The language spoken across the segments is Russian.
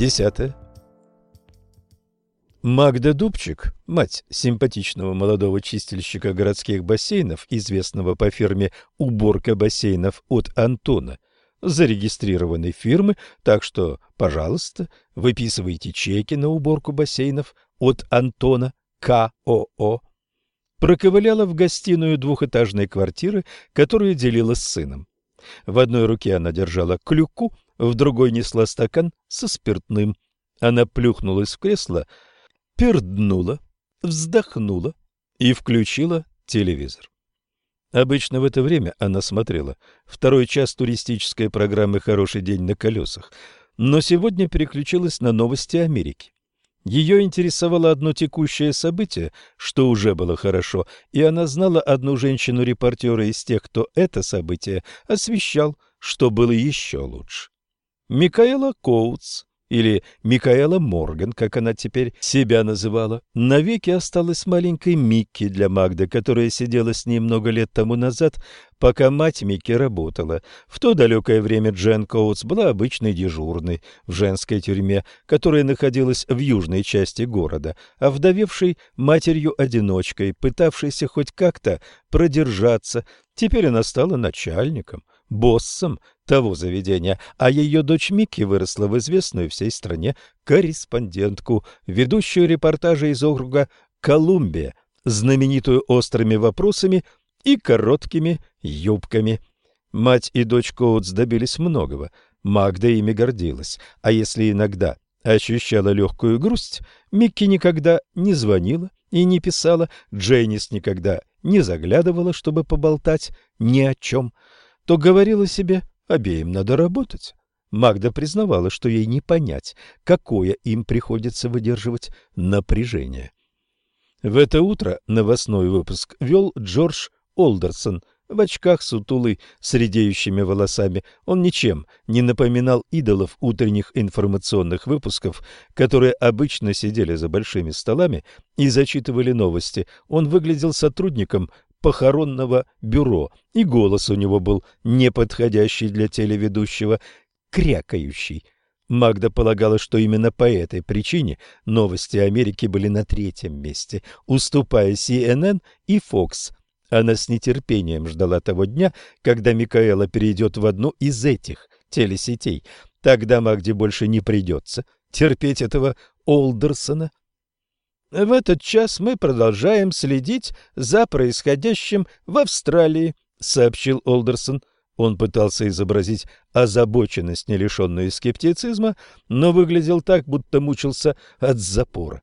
Десятое. Магда Дубчик, мать симпатичного молодого чистильщика городских бассейнов, известного по фирме «Уборка бассейнов» от Антона, зарегистрированной фирмы, так что, пожалуйста, выписывайте чеки на уборку бассейнов от Антона КОО, проковыляла в гостиную двухэтажной квартиры, которую делила с сыном. В одной руке она держала клюку, в другой несла стакан со спиртным. Она плюхнулась в кресло, перднула, вздохнула и включила телевизор. Обычно в это время она смотрела второй час туристической программы «Хороший день на колесах», но сегодня переключилась на новости Америки. Ее интересовало одно текущее событие, что уже было хорошо, и она знала одну женщину-репортера из тех, кто это событие освещал, что было еще лучше. Микаэла Коутс, или Микаэла Морган, как она теперь себя называла, навеки осталась маленькой Микки для Магды, которая сидела с ней много лет тому назад, пока мать Микки работала. В то далекое время Джен Коутс была обычной дежурной в женской тюрьме, которая находилась в южной части города, а вдовевшей матерью-одиночкой, пытавшейся хоть как-то продержаться. Теперь она стала начальником боссом того заведения, а ее дочь Микки выросла в известную всей стране корреспондентку, ведущую репортажи из округа Колумбия, знаменитую острыми вопросами и короткими юбками. Мать и дочь Коутс добились многого. Магда ими гордилась, а если иногда ощущала легкую грусть, Микки никогда не звонила и не писала, Джейнис никогда не заглядывала, чтобы поболтать ни о чем – то говорила себе, обеим надо работать. Магда признавала, что ей не понять, какое им приходится выдерживать напряжение. В это утро новостной выпуск вел Джордж Олдерсон в очках сутулый с редеющими волосами. Он ничем не напоминал идолов утренних информационных выпусков, которые обычно сидели за большими столами и зачитывали новости. Он выглядел сотрудником похоронного бюро, и голос у него был неподходящий для телеведущего, крякающий. Магда полагала, что именно по этой причине новости Америки были на третьем месте, уступая CNN и Fox. Она с нетерпением ждала того дня, когда Микаэла перейдет в одну из этих телесетей. Тогда Магде больше не придется терпеть этого Олдерсона в этот час мы продолжаем следить за происходящим в Австралии, сообщил Олдерсон. Он пытался изобразить озабоченность, не лишенную скептицизма, но выглядел так, будто мучился от запора.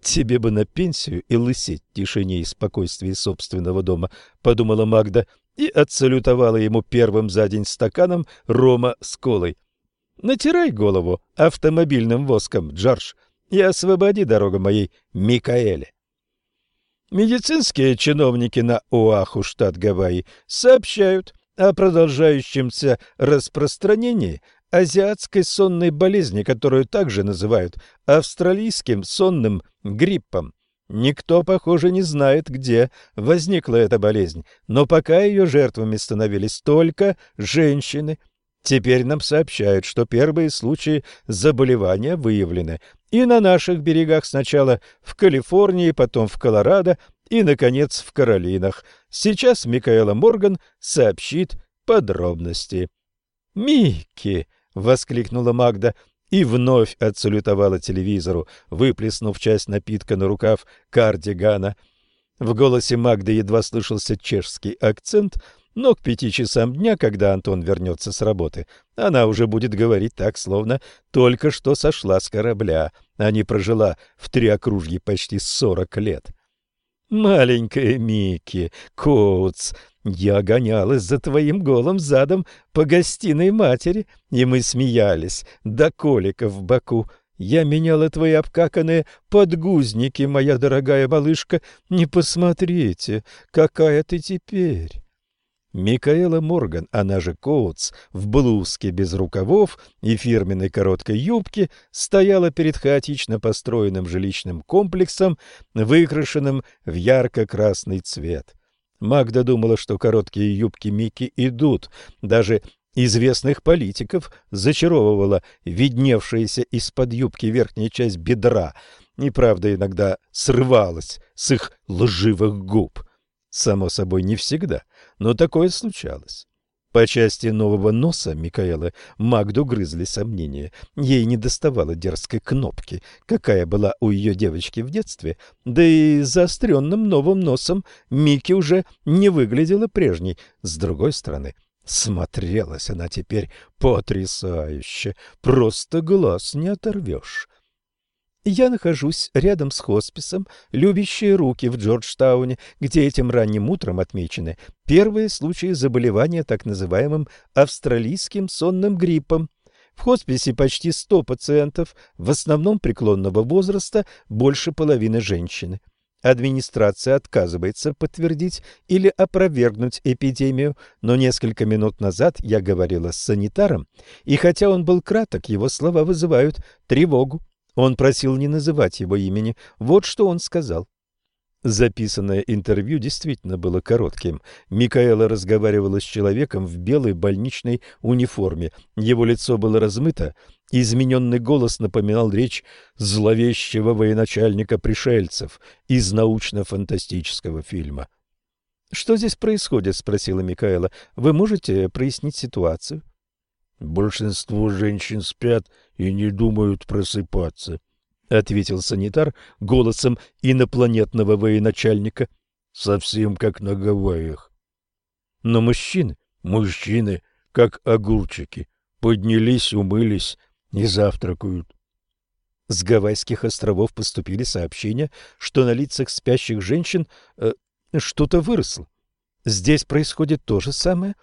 «Тебе бы на пенсию и лысеть в тишине и спокойствии собственного дома», — подумала Магда и отсалютовала ему первым за день стаканом рома с колой. «Натирай голову автомобильным воском, Джордж», и освободи дорогу моей Микаэле. Медицинские чиновники на Оаху, штат Гавайи, сообщают о продолжающемся распространении азиатской сонной болезни, которую также называют австралийским сонным гриппом. Никто, похоже, не знает, где возникла эта болезнь, но пока ее жертвами становились только женщины. Теперь нам сообщают, что первые случаи заболевания выявлены и на наших берегах сначала в Калифорнии, потом в Колорадо и, наконец, в Каролинах. Сейчас Микаэла Морган сообщит подробности. «Микки!» — воскликнула Магда и вновь отсалютовала телевизору, выплеснув часть напитка на рукав кардигана. В голосе Магды едва слышался чешский акцент — но к пяти часам дня, когда Антон вернется с работы, она уже будет говорить так, словно только что сошла с корабля, а не прожила в три окружья почти сорок лет. «Маленькая Микки, Коутс, я гонялась за твоим голым задом по гостиной матери, и мы смеялись до коликов в боку. Я меняла твои обкаканные подгузники, моя дорогая малышка. Не посмотрите, какая ты теперь!» Микаэла Морган, она же Коутс, в блузке без рукавов и фирменной короткой юбке, стояла перед хаотично построенным жилищным комплексом, выкрашенным в ярко-красный цвет. Магда думала, что короткие юбки Мики идут даже Известных политиков зачаровывала видневшаяся из-под юбки верхняя часть бедра, и, правда, иногда срывалась с их лживых губ. Само собой, не всегда, но такое случалось. По части нового носа Микаэлы Магду грызли сомнения. Ей не доставало дерзкой кнопки, какая была у ее девочки в детстве, да и заостренным новым носом Мики уже не выглядела прежней. С другой стороны, смотрелась она теперь потрясающе, просто глаз не оторвешь. Я нахожусь рядом с хосписом «Любящие руки» в Джорджтауне, где этим ранним утром отмечены первые случаи заболевания так называемым австралийским сонным гриппом. В хосписе почти 100 пациентов, в основном преклонного возраста, больше половины женщины. Администрация отказывается подтвердить или опровергнуть эпидемию, но несколько минут назад я говорила с санитаром, и хотя он был краток, его слова вызывают тревогу. Он просил не называть его имени. Вот что он сказал. Записанное интервью действительно было коротким. Микаэла разговаривала с человеком в белой больничной униформе. Его лицо было размыто, измененный голос напоминал речь зловещего военачальника пришельцев из научно-фантастического фильма. «Что здесь происходит?» — спросила Микаэла. «Вы можете прояснить ситуацию?» Большинство женщин спят и не думают просыпаться, ответил санитар голосом инопланетного военачальника, совсем как на Гавайях. Но мужчины, мужчины, как огурчики, поднялись, умылись и завтракают. С Гавайских островов поступили сообщения, что на лицах спящих женщин э, что-то выросло. Здесь происходит то же самое?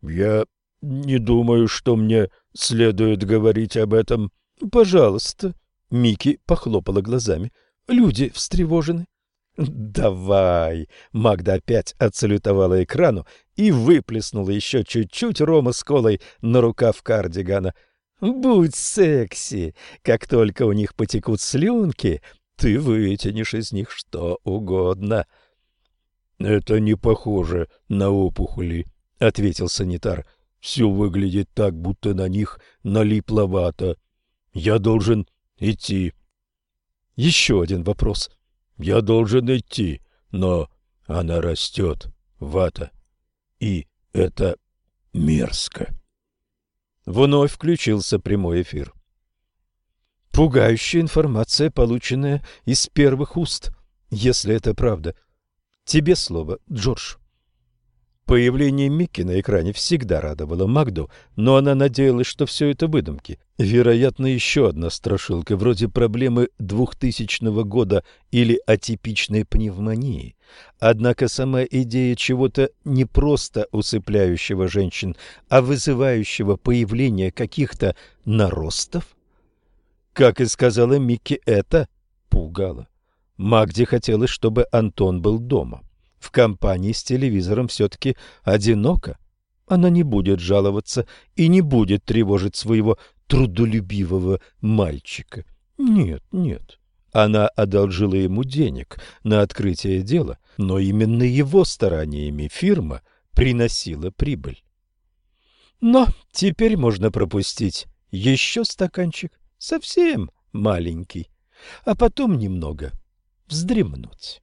Я не думаю, что мне следует говорить об этом. Пожалуйста. Мики похлопала глазами. Люди встревожены. «Давай!» Магда опять отсалютовала экрану и выплеснула еще чуть-чуть рома с колой на рукав кардигана. «Будь секси! Как только у них потекут слюнки, ты вытянешь из них что угодно». «Это не похоже на опухоли», — ответил санитар. Все выглядит так, будто на них налипла вата. Я должен идти. Еще один вопрос. Я должен идти, но она растет, вата. И это мерзко. Вновь включился прямой эфир. Пугающая информация, полученная из первых уст, если это правда. Тебе слово, Джордж. Появление Микки на экране всегда радовало Магду, но она надеялась, что все это выдумки. Вероятно, еще одна страшилка, вроде проблемы 2000 года или атипичной пневмонии. Однако сама идея чего-то не просто усыпляющего женщин, а вызывающего появление каких-то наростов, как и сказала Микки, это пугало. Магде хотелось, чтобы Антон был дома в компании с телевизором все-таки одиноко. Она не будет жаловаться и не будет тревожить своего трудолюбивого мальчика. Нет, нет. Она одолжила ему денег на открытие дела, но именно его стараниями фирма приносила прибыль. Но теперь можно пропустить еще стаканчик, совсем маленький, а потом немного вздремнуть.